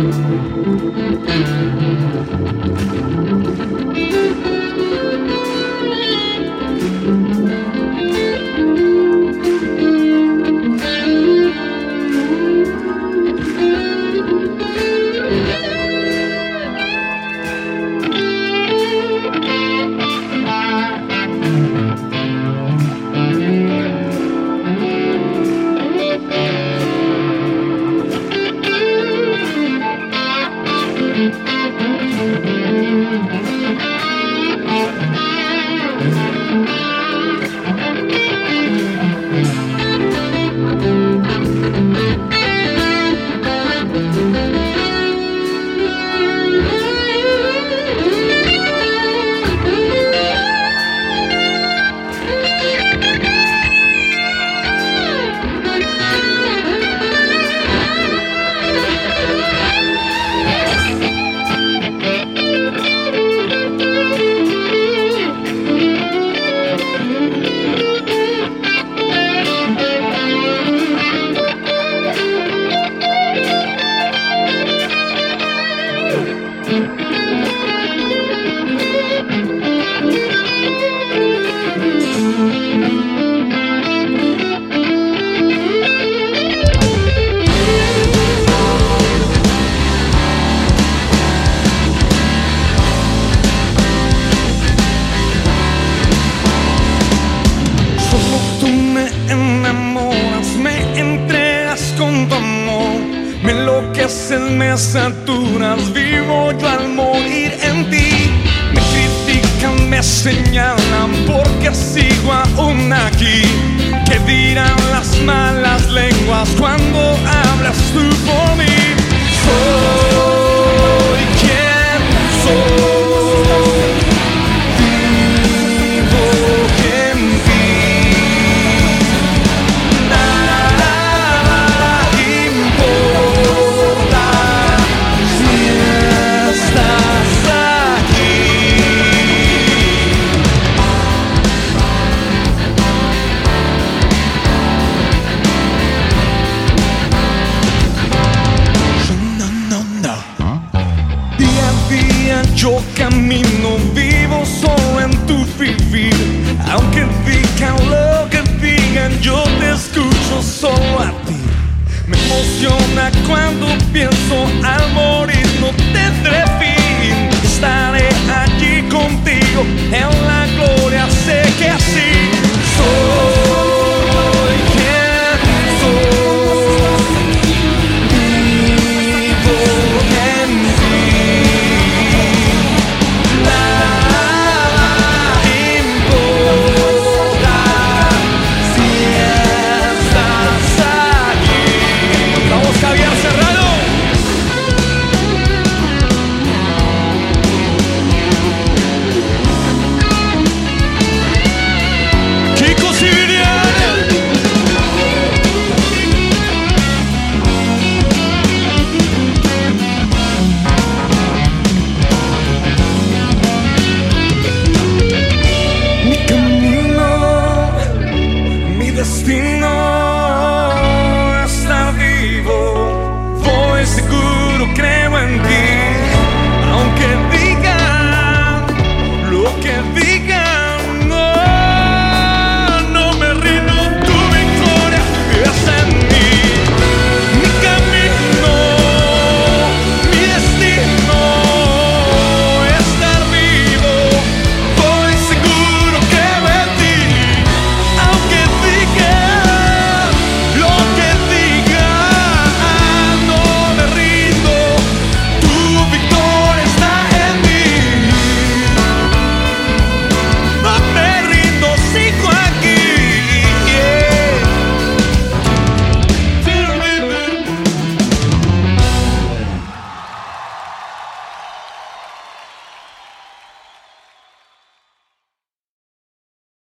Amor. Me enloqueces, me saturas, vivo yo al morir en ti. Me critican, me señalan porque sigo aún aquí. ¿Qué dirán las malas lenguas cuando hablas tú yo camino, vivo solo en tu vivir. Aunque digan lo que digan, yo te escucho solo a ti. Me emociona cuando pienso al morir no tendré fin. Estaré allí contigo en la gloria,